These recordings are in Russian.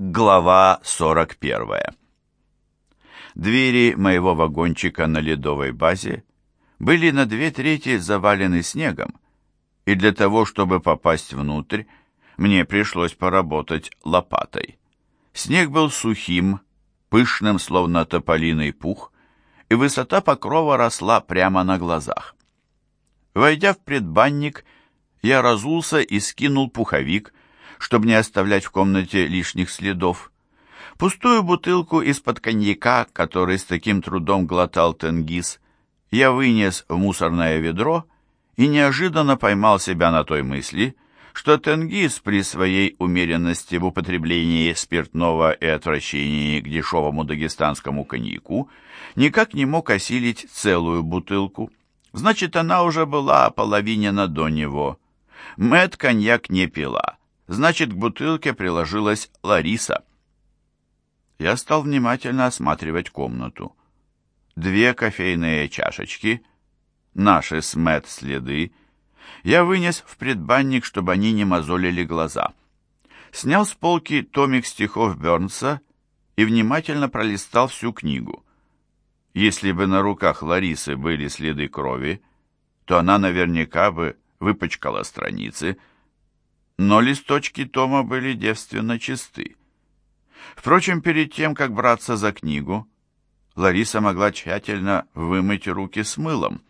Глава 41. Двери моего вагончика на ледовой базе были на две трети завалены снегом, и для того, чтобы попасть внутрь, мне пришлось поработать лопатой. Снег был сухим, пышным, словно тополиный пух, и высота покрова росла прямо на глазах. Войдя в предбанник, я разулся и скинул пуховик, чтобы не оставлять в комнате лишних следов. Пустую бутылку из-под коньяка, который с таким трудом глотал Тенгиз, я вынес в мусорное ведро и неожиданно поймал себя на той мысли, что Тенгиз при своей умеренности в употреблении спиртного и отвращении к дешевому дагестанскому коньяку никак не мог осилить целую бутылку. Значит, она уже была половинена до него. Мэт коньяк не пила. Значит, к бутылке приложилась Лариса. Я стал внимательно осматривать комнату. Две кофейные чашечки, наши с Мэтт следы, я вынес в предбанник, чтобы они не мозолили глаза. Снял с полки томик стихов Бернса и внимательно пролистал всю книгу. Если бы на руках Ларисы были следы крови, то она наверняка бы выпачкала страницы, но листочки тома были девственно чисты. Впрочем, перед тем, как браться за книгу, Лариса могла тщательно вымыть руки с мылом.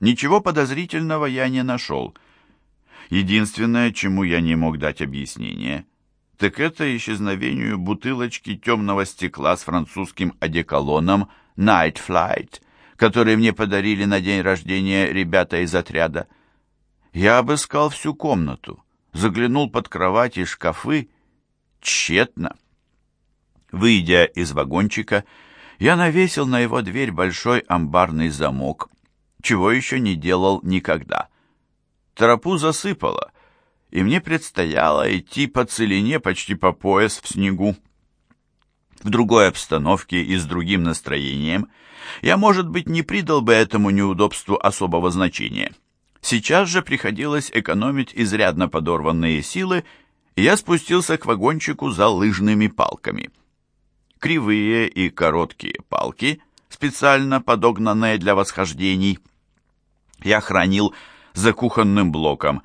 Ничего подозрительного я не нашел. Единственное, чему я не мог дать объяснение, так это исчезновению бутылочки темного стекла с французским одеколоном «Night Flight», который мне подарили на день рождения ребята из отряда. Я обыскал всю комнату, заглянул под кровать и шкафы. Тщетно. Выйдя из вагончика, я навесил на его дверь большой амбарный замок, чего еще не делал никогда. Тропу засыпало, и мне предстояло идти по целине почти по пояс в снегу. В другой обстановке и с другим настроением я, может быть, не придал бы этому неудобству особого значения. Сейчас же приходилось экономить изрядно подорванные силы, и я спустился к вагончику за лыжными палками. Кривые и короткие палки, специально подогнанные для восхождений, я хранил за кухонным блоком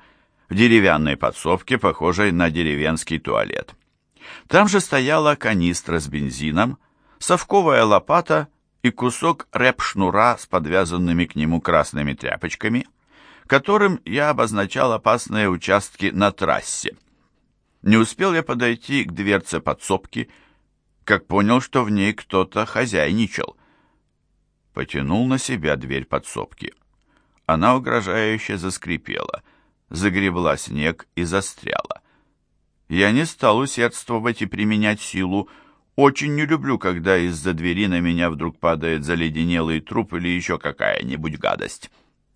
в деревянной подсобке, похожей на деревенский туалет. Там же стояла канистра с бензином, совковая лопата и кусок рэп-шнура с подвязанными к нему красными тряпочками – которым я обозначал опасные участки на трассе. Не успел я подойти к дверце подсобки, как понял, что в ней кто-то хозяйничал. Потянул на себя дверь подсобки. Она угрожающе заскрипела, загребла снег и застряла. Я не стал усердствовать и применять силу, очень не люблю, когда из-за двери на меня вдруг падает заледенелый труп или еще какая-нибудь гадость.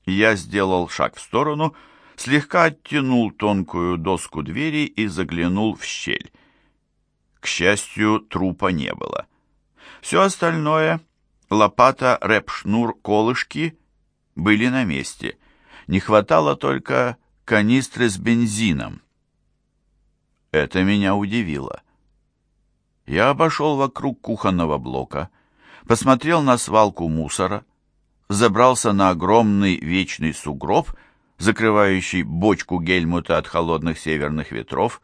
Я сделал шаг в сторону, слегка оттянул тонкую доску двери и заглянул в щель. К счастью, трупа не было. Все остальное — лопата, рэп-шнур, колышки — были на месте. Не хватало только канистры с бензином. Это меня удивило. Я обошел вокруг кухонного блока, посмотрел на свалку мусора — забрался на огромный вечный сугроб, закрывающий бочку Гельмута от холодных северных ветров,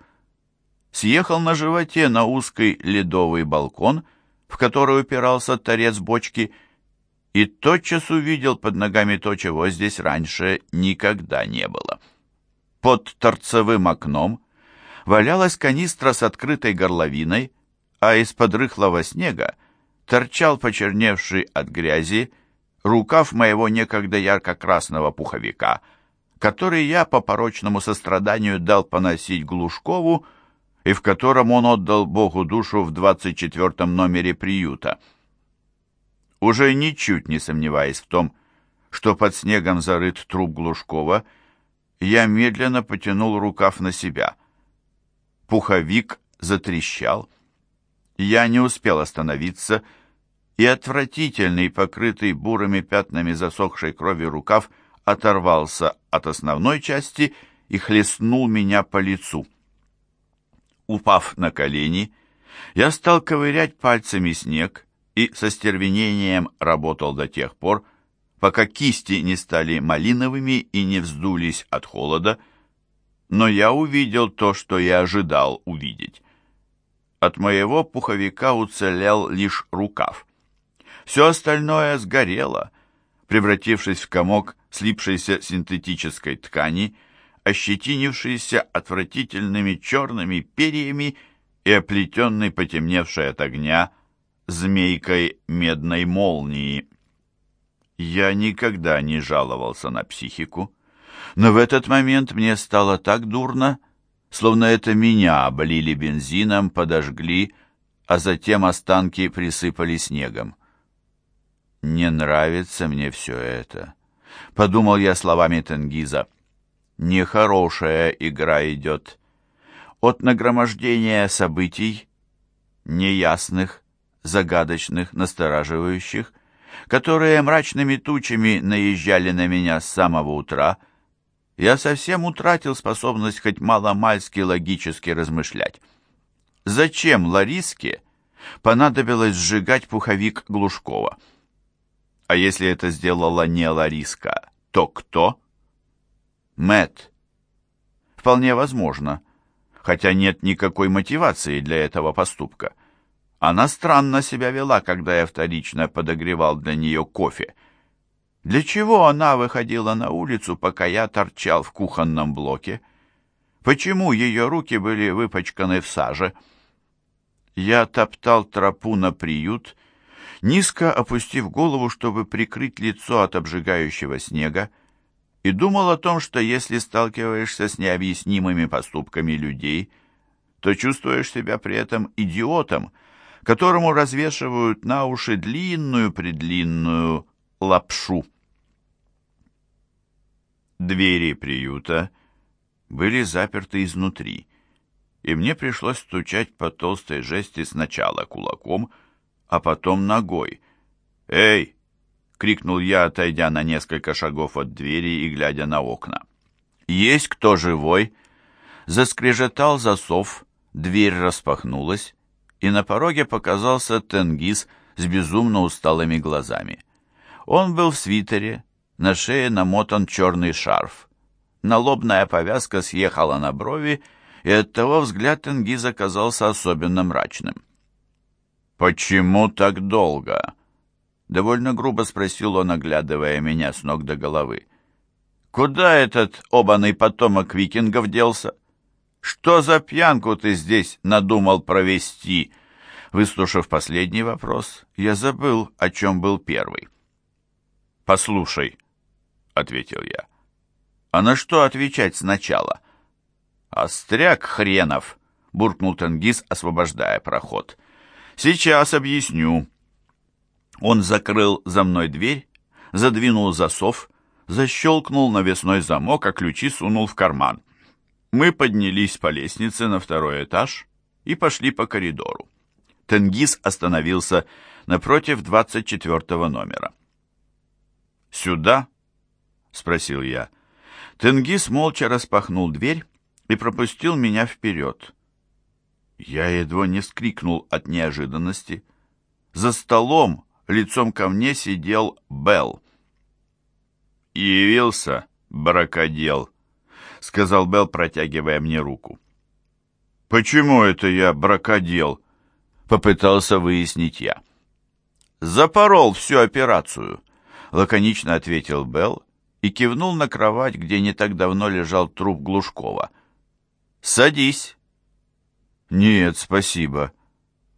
съехал на животе на узкий ледовый балкон, в который упирался торец бочки, и тотчас увидел под ногами то, чего здесь раньше никогда не было. Под торцевым окном валялась канистра с открытой горловиной, а из-под рыхлого снега торчал почерневший от грязи рукав моего некогда ярко-красного пуховика, который я по порочному состраданию дал поносить Глушкову и в котором он отдал Богу душу в 24 номере приюта. Уже ничуть не сомневаясь в том, что под снегом зарыт труп Глушкова, я медленно потянул рукав на себя. Пуховик затрещал. Я не успел остановиться и отвратительный, покрытый бурыми пятнами засохшей крови рукав оторвался от основной части и хлестнул меня по лицу. Упав на колени, я стал ковырять пальцами снег и со стервенением работал до тех пор, пока кисти не стали малиновыми и не вздулись от холода, но я увидел то, что я ожидал увидеть. От моего пуховика уцелел лишь рукав. Все остальное сгорело, превратившись в комок слипшейся синтетической ткани, ощетинившейся отвратительными черными перьями и оплетенной потемневшей от огня змейкой медной молнии. Я никогда не жаловался на психику, но в этот момент мне стало так дурно, словно это меня облили бензином, подожгли, а затем останки присыпали снегом. «Не нравится мне все это», — подумал я словами Тенгиза. «Нехорошая игра идет. От нагромождения событий, неясных, загадочных, настораживающих, которые мрачными тучами наезжали на меня с самого утра, я совсем утратил способность хоть маломальски логически размышлять. Зачем Лариске понадобилось сжигать пуховик Глушкова? А если это сделала не Лариска, то кто? Мэт. Вполне возможно, хотя нет никакой мотивации для этого поступка. Она странно себя вела, когда я вторично подогревал для нее кофе. Для чего она выходила на улицу, пока я торчал в кухонном блоке? Почему ее руки были выпачканы в саже? Я топтал тропу на приют, низко опустив голову, чтобы прикрыть лицо от обжигающего снега, и думал о том, что если сталкиваешься с необъяснимыми поступками людей, то чувствуешь себя при этом идиотом, которому развешивают на уши длинную-предлинную лапшу. Двери приюта были заперты изнутри, и мне пришлось стучать по толстой жести сначала кулаком, а потом ногой. «Эй!» — крикнул я, отойдя на несколько шагов от двери и глядя на окна. «Есть кто живой?» Заскрежетал засов, дверь распахнулась, и на пороге показался Тенгиз с безумно усталыми глазами. Он был в свитере, на шее намотан черный шарф. Налобная повязка съехала на брови, и оттого взгляд Тенгиза казался особенно мрачным. «Почему так долго?» — довольно грубо спросил он, оглядывая меня с ног до головы. «Куда этот обаный потомок викингов делся? «Что за пьянку ты здесь надумал провести?» Выслушав последний вопрос, я забыл, о чем был первый. «Послушай», — ответил я. «А на что отвечать сначала?» «Остряк хренов!» — буркнул Тенгиз, освобождая проход. «Сейчас объясню». Он закрыл за мной дверь, задвинул засов, защелкнул навесной замок, а ключи сунул в карман. Мы поднялись по лестнице на второй этаж и пошли по коридору. Тенгиз остановился напротив двадцать четвертого номера. «Сюда?» — спросил я. Тенгиз молча распахнул дверь и пропустил меня вперед. Я едва не скрикнул от неожиданности. За столом лицом ко мне сидел Белл. «Явился, баракодел», — сказал Белл, протягивая мне руку. «Почему это я бракодел?» — попытался выяснить я. «Запорол всю операцию», — лаконично ответил Белл и кивнул на кровать, где не так давно лежал труп Глушкова. «Садись». «Нет, спасибо.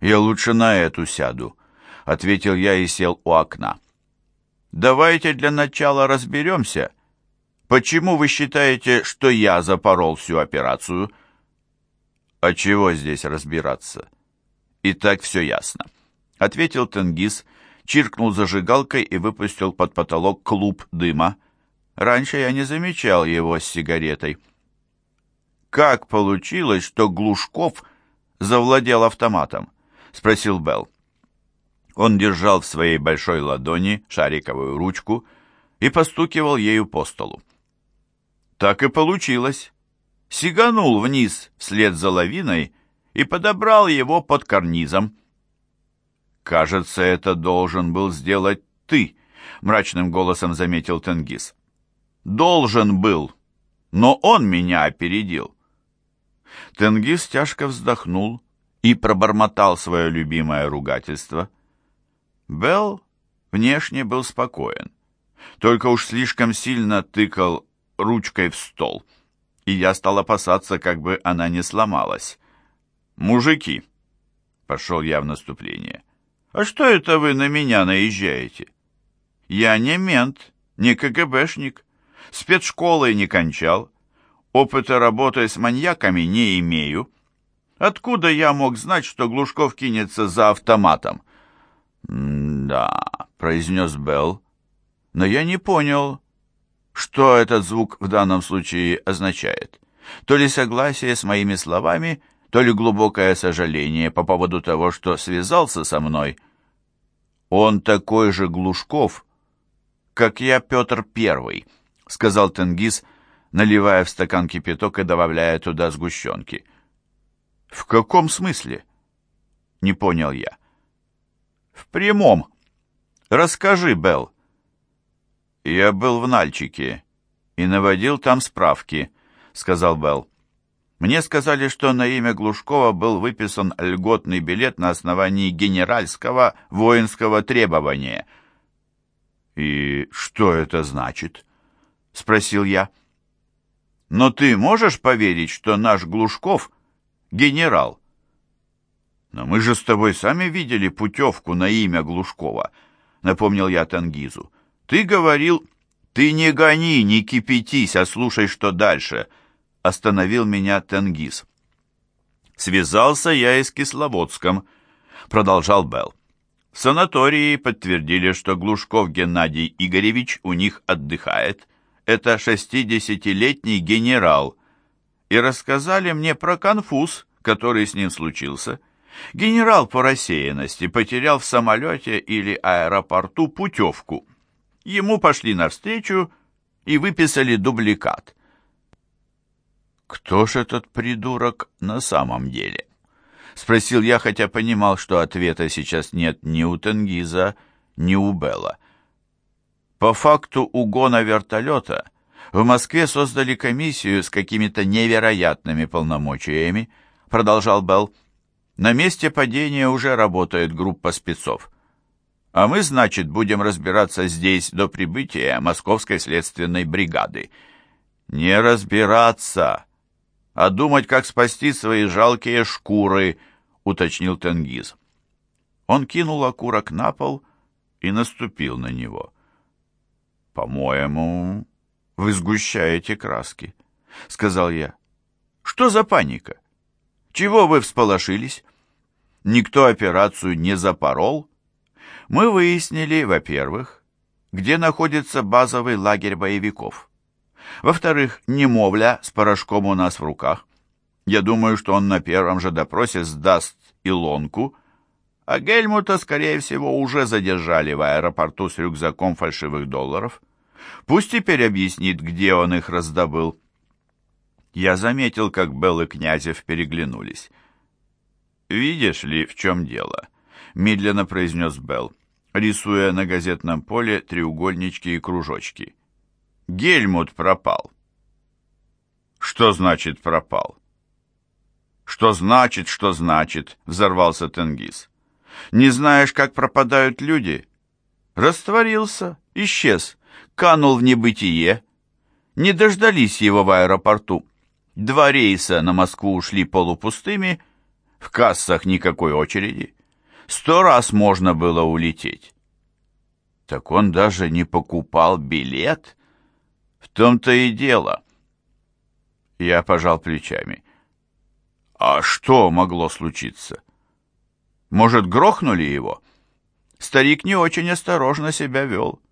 Я лучше на эту сяду», — ответил я и сел у окна. «Давайте для начала разберемся», — Почему вы считаете, что я запорол всю операцию? А чего здесь разбираться? И так все ясно. Ответил Тенгиз, чиркнул зажигалкой и выпустил под потолок клуб дыма. Раньше я не замечал его с сигаретой. «Как получилось, что Глушков завладел автоматом?» — спросил Белл. Он держал в своей большой ладони шариковую ручку и постукивал ею по столу. Так и получилось. Сиганул вниз вслед за лавиной и подобрал его под карнизом. «Кажется, это должен был сделать ты», — мрачным голосом заметил Тенгиз. «Должен был, но он меня опередил». Тенгиз тяжко вздохнул и пробормотал свое любимое ругательство. Белл внешне был спокоен, только уж слишком сильно тыкал ручкой в стол, и я стал опасаться, как бы она не сломалась. «Мужики!» — пошел я в наступление. «А что это вы на меня наезжаете? Я не мент, не КГБшник, спецшколы не кончал, опыта работы с маньяками не имею. Откуда я мог знать, что Глушков кинется за автоматом?» «Да», — произнес Белл, но я не понял, что этот звук в данном случае означает. То ли согласие с моими словами, то ли глубокое сожаление по поводу того, что связался со мной. «Он такой же Глушков, как я Петр Первый», — сказал Тенгиз, наливая в стакан кипяток и добавляя туда сгущенки. «В каком смысле?» — не понял я. «В прямом. Расскажи, Белл». «Я был в Нальчике и наводил там справки», — сказал Белл. «Мне сказали, что на имя Глушкова был выписан льготный билет на основании генеральского воинского требования». «И что это значит?» — спросил я. «Но ты можешь поверить, что наш Глушков — генерал?» «Но мы же с тобой сами видели путевку на имя Глушкова», — напомнил я Тангизу. Ты говорил, ты не гони, не кипятись, а слушай, что дальше. Остановил меня Тенгиз. Связался я и с Кисловодском, продолжал Белл. В санатории подтвердили, что Глушков Геннадий Игоревич у них отдыхает. Это шестидесятилетний генерал. И рассказали мне про конфуз, который с ним случился. Генерал по рассеянности потерял в самолете или аэропорту путевку. Ему пошли навстречу и выписали дубликат. «Кто ж этот придурок на самом деле?» Спросил я, хотя понимал, что ответа сейчас нет ни у Тенгиза, ни у Белла. По факту угона вертолета в Москве создали комиссию с какими-то невероятными полномочиями, продолжал Белл. На месте падения уже работает группа спецов. А мы, значит, будем разбираться здесь до прибытия Московской следственной бригады. Не разбираться, а думать, как спасти свои жалкие шкуры, уточнил Тенгиз. Он кинул окурок на пол и наступил на него. «По-моему, вы сгущаете краски», — сказал я. «Что за паника? Чего вы всполошились? Никто операцию не запорол?» Мы выяснили, во-первых, где находится базовый лагерь боевиков. Во-вторых, немовля с порошком у нас в руках. Я думаю, что он на первом же допросе сдаст Илонку, а Гельмута, скорее всего, уже задержали в аэропорту с рюкзаком фальшивых долларов. Пусть теперь объяснит, где он их раздобыл. Я заметил, как Белл и Князев переглянулись. «Видишь ли, в чем дело?» — медленно произнес Белл рисуя на газетном поле треугольнички и кружочки. Гельмут пропал. Что значит пропал? Что значит, что значит, взорвался Тенгиз. Не знаешь, как пропадают люди? Растворился, исчез, канул в небытие. Не дождались его в аэропорту. Два рейса на Москву ушли полупустыми, в кассах никакой очереди. Сто раз можно было улететь. Так он даже не покупал билет? В том-то и дело. Я пожал плечами. А что могло случиться? Может, грохнули его? Старик не очень осторожно себя вел.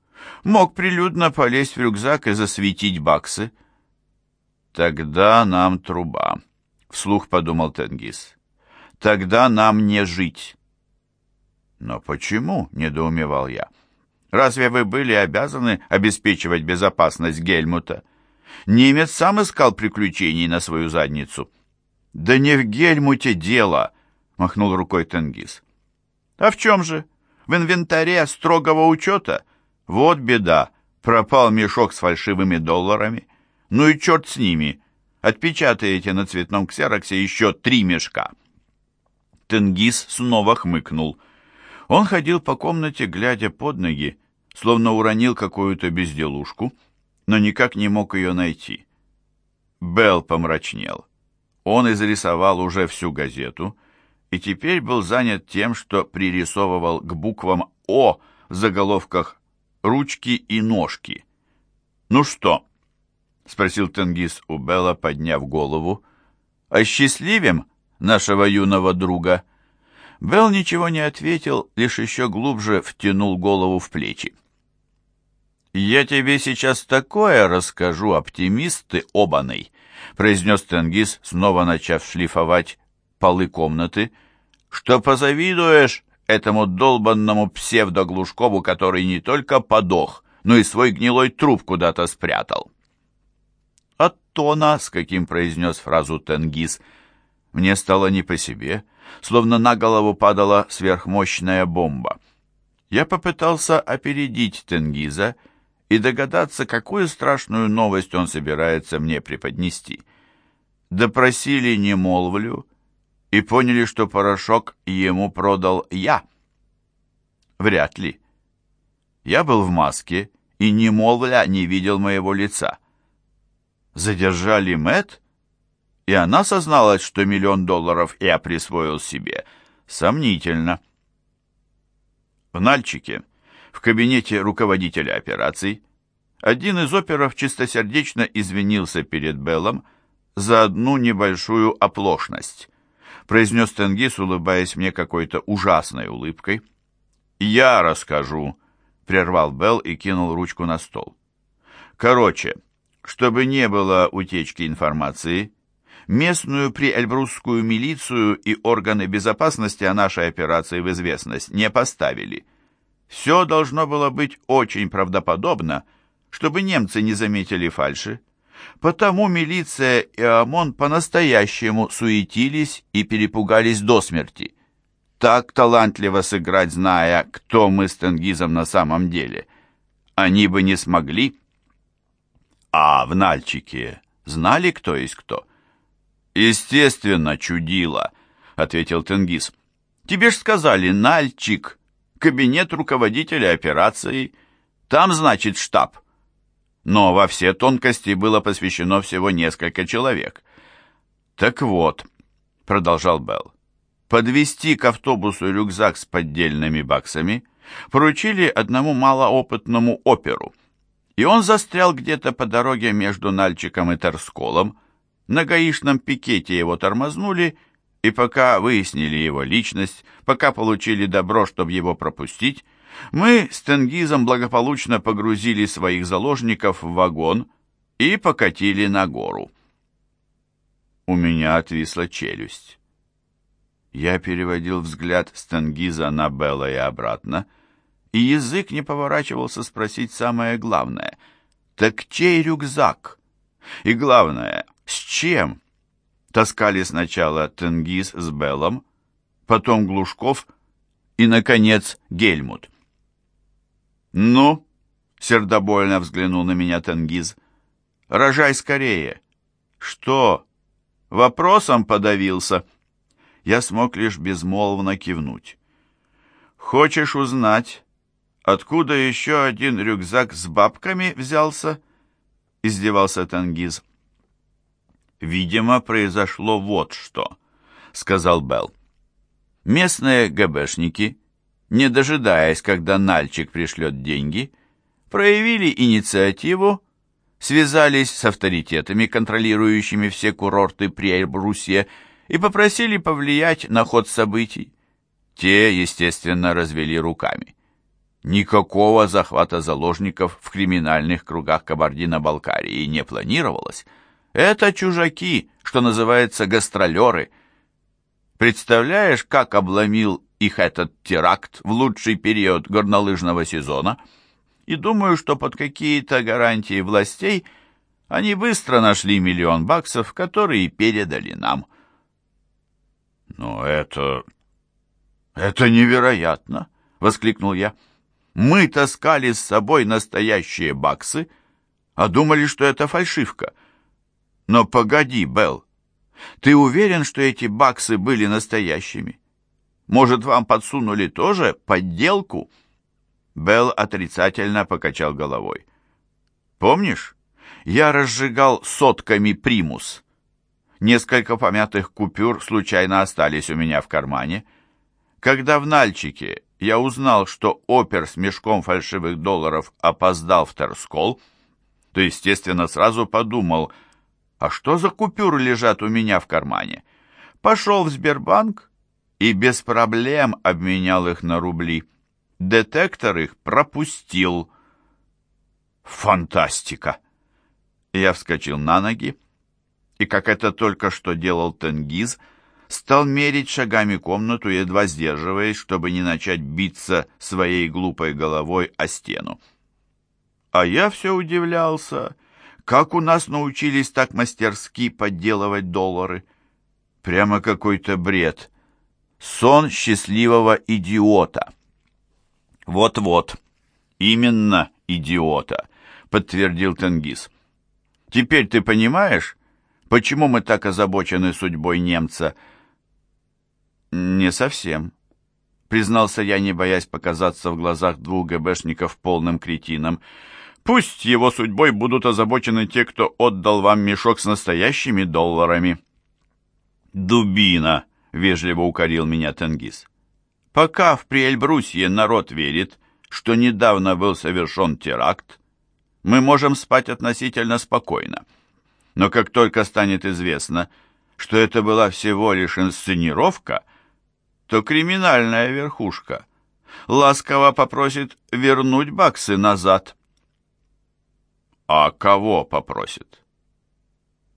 Мог прилюдно полезть в рюкзак и засветить баксы. Тогда нам труба, вслух подумал Тенгиз. Тогда нам не жить. «Но почему?» — недоумевал я. «Разве вы были обязаны обеспечивать безопасность Гельмута? Немец сам искал приключений на свою задницу». «Да не в Гельмуте дело!» — махнул рукой Тенгиз. «А в чем же? В инвентаре строгого учета? Вот беда, пропал мешок с фальшивыми долларами. Ну и черт с ними, отпечатаете на цветном ксероксе еще три мешка». Тенгиз снова хмыкнул. Он ходил по комнате, глядя под ноги, словно уронил какую-то безделушку, но никак не мог ее найти. Белл помрачнел. Он изрисовал уже всю газету и теперь был занят тем, что пририсовывал к буквам «О» в заголовках «ручки» и «ножки». «Ну что?» — спросил Тенгиз у Белла, подняв голову. «Осчастливим нашего юного друга?» Белл ничего не ответил, лишь еще глубже втянул голову в плечи. «Я тебе сейчас такое расскажу, оптимист ты обаный», произнес Тенгиз, снова начав шлифовать полы комнаты, «что позавидуешь этому долбанному псевдоглушкову, который не только подох, но и свой гнилой труп куда-то спрятал». От тона, с каким произнес фразу Тенгиз, мне стало не по себе, словно на голову падала сверхмощная бомба. Я попытался опередить Тенгиза и догадаться, какую страшную новость он собирается мне преподнести. Допросили немолвлю и поняли, что порошок ему продал я. Вряд ли. Я был в маске, и немолвля не видел моего лица. Задержали Мэт, и она созналась, что миллион долларов я присвоил себе. Сомнительно. В Нальчике в кабинете руководителя операций, один из оперов чистосердечно извинился перед Беллом за одну небольшую оплошность. Произнес Тенгиз, улыбаясь мне какой-то ужасной улыбкой. «Я расскажу», — прервал Белл и кинул ручку на стол. «Короче, чтобы не было утечки информации, местную приэльбрусскую милицию и органы безопасности о нашей операции в известность не поставили». Все должно было быть очень правдоподобно, чтобы немцы не заметили фальши. Потому милиция и ОМОН по-настоящему суетились и перепугались до смерти. Так талантливо сыграть, зная, кто мы с Тенгизом на самом деле. Они бы не смогли. А в Нальчике знали, кто есть кто? Естественно, чудило, ответил Тенгиз. Тебе ж сказали, Нальчик, кабинет руководителя операции, там, значит, штаб. Но во все тонкости было посвящено всего несколько человек. «Так вот», — продолжал Белл, — «подвести к автобусу рюкзак с поддельными баксами поручили одному малоопытному оперу, и он застрял где-то по дороге между Нальчиком и Терсколом, на гаишном пикете его тормознули, и пока выяснили его личность, пока получили добро, чтобы его пропустить, мы с Тенгизом благополучно погрузили своих заложников в вагон и покатили на гору. У меня отвисла челюсть. Я переводил взгляд с Тенгиза на Белла и обратно, и язык не поворачивался спросить самое главное. Так чей рюкзак? И главное, с чем? Таскали сначала Тенгиз с Беллом, потом Глушков и, наконец, Гельмут. «Ну?» — сердобольно взглянул на меня Тенгиз. «Рожай скорее!» «Что? Вопросом подавился?» Я смог лишь безмолвно кивнуть. «Хочешь узнать, откуда еще один рюкзак с бабками взялся?» — издевался Тенгиз. «Видимо, произошло вот что», — сказал Белл. Местные ГБшники, не дожидаясь, когда Нальчик пришлет деньги, проявили инициативу, связались с авторитетами, контролирующими все курорты при Эльбрусе, и попросили повлиять на ход событий. Те, естественно, развели руками. Никакого захвата заложников в криминальных кругах Кабардино-Балкарии не планировалось, это чужаки, что называется гастролеры. Представляешь, как обломил их этот теракт в лучший период горнолыжного сезона? И думаю, что под какие-то гарантии властей они быстро нашли миллион баксов, которые передали нам. «Но это... это невероятно!» — воскликнул я. «Мы таскали с собой настоящие баксы, а думали, что это фальшивка. Но погоди, Белл, ты уверен, что эти баксы были настоящими? Может, вам подсунули тоже подделку?» Белл отрицательно покачал головой. «Помнишь, я разжигал сотками примус?» Несколько помятых купюр случайно остались у меня в кармане. Когда в Нальчике я узнал, что опер с мешком фальшивых долларов опоздал в Терскол, то, естественно, сразу подумал, а что за купюры лежат у меня в кармане? Пошел в Сбербанк и без проблем обменял их на рубли. Детектор их пропустил. Фантастика! Я вскочил на ноги и, как это только что делал Тенгиз, стал мерить шагами комнату, едва сдерживаясь, чтобы не начать биться своей глупой головой о стену. А я все удивлялся, как у нас научились так мастерски подделывать доллары. Прямо какой-то бред. Сон счастливого идиота. Вот-вот, именно идиота, подтвердил Тенгиз. Теперь ты понимаешь, Почему мы так озабочены судьбой немца?» «Не совсем», — признался я, не боясь показаться в глазах двух ГБшников полным кретином. «Пусть его судьбой будут озабочены те, кто отдал вам мешок с настоящими долларами». «Дубина!» — вежливо укорил меня Тенгиз. «Пока в Приэльбрусье народ верит, что недавно был совершен теракт, мы можем спать относительно спокойно». Но как только станет известно, что это была всего лишь инсценировка, то криминальная верхушка ласково попросит вернуть баксы назад. А кого попросит?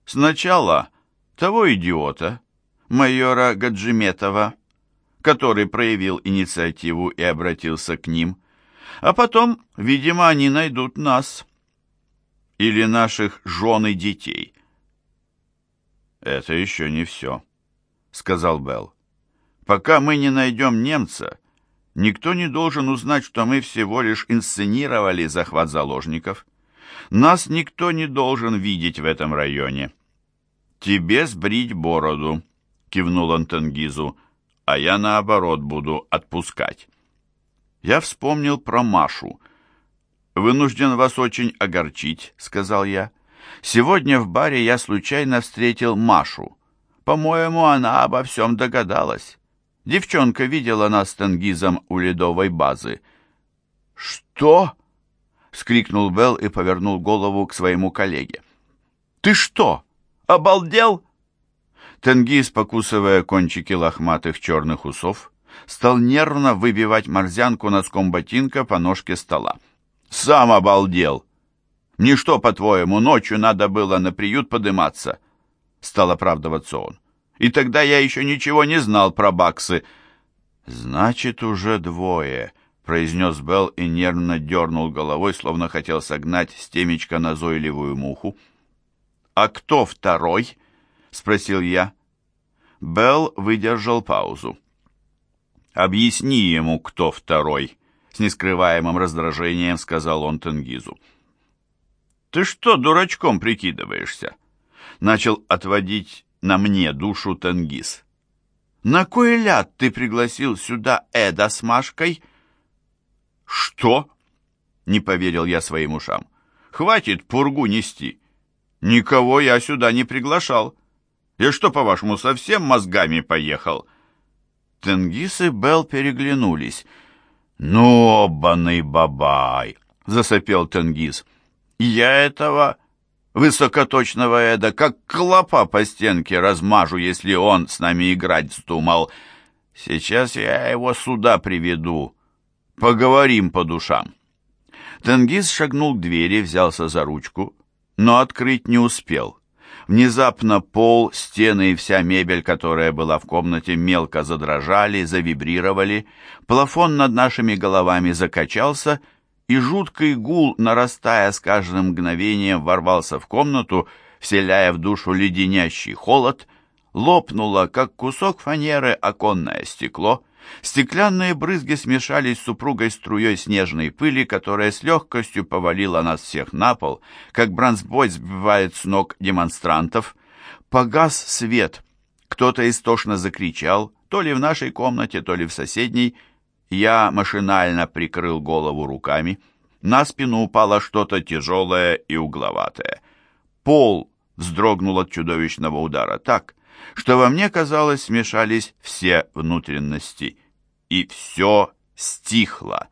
Сначала того идиота, майора Гаджиметова, который проявил инициативу и обратился к ним, а потом, видимо, они найдут нас или наших жен и детей. «Это еще не все», — сказал Белл. «Пока мы не найдем немца, никто не должен узнать, что мы всего лишь инсценировали захват заложников. Нас никто не должен видеть в этом районе». «Тебе сбрить бороду», — кивнул он Тенгизу, «а я, наоборот, буду отпускать». Я вспомнил про Машу — «Вынужден вас очень огорчить», — сказал я. «Сегодня в баре я случайно встретил Машу. По-моему, она обо всем догадалась. Девчонка видела нас с Тенгизом у ледовой базы». «Что?» — вскрикнул Белл и повернул голову к своему коллеге. «Ты что, обалдел?» Тенгиз, покусывая кончики лохматых черных усов, стал нервно выбивать морзянку носком ботинка по ножке стола. Сам обалдел. Мне что, по-твоему, ночью надо было на приют подыматься? Стал оправдываться он. И тогда я еще ничего не знал про баксы. Значит, уже двое, произнес Белл и нервно дернул головой, словно хотел согнать с темечка назойливую муху. «А кто второй?» — спросил я. Белл выдержал паузу. «Объясни ему, кто второй», с нескрываемым раздражением сказал он Тенгизу. «Ты что дурачком прикидываешься?» Начал отводить на мне душу Тенгиз. «На кой ляд ты пригласил сюда Эда с Машкой?» «Что?» — не поверил я своим ушам. «Хватит пургу нести. Никого я сюда не приглашал. Я что, по-вашему, совсем мозгами поехал?» Тенгиз и Белл переглянулись — «Ну, обаный бабай!» — засопел Тенгиз. «Я этого высокоточного Эда как клопа по стенке размажу, если он с нами играть вздумал. Сейчас я его сюда приведу. Поговорим по душам». Тенгиз шагнул к двери, взялся за ручку, но открыть не успел. Внезапно пол, стены и вся мебель, которая была в комнате, мелко задрожали, завибрировали, плафон над нашими головами закачался, и жуткий гул, нарастая с каждым мгновением, ворвался в комнату, вселяя в душу леденящий холод, лопнуло, как кусок фанеры, оконное стекло. Стеклянные брызги смешались с супругой струей снежной пыли, которая с легкостью повалила нас всех на пол, как бронзбой сбивает с ног демонстрантов. Погас свет. Кто-то истошно закричал, то ли в нашей комнате, то ли в соседней. Я машинально прикрыл голову руками. На спину упало что-то тяжелое и угловатое. Пол вздрогнул от чудовищного удара так, что во мне, казалось, смешались все внутренности. И все стихло.